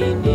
in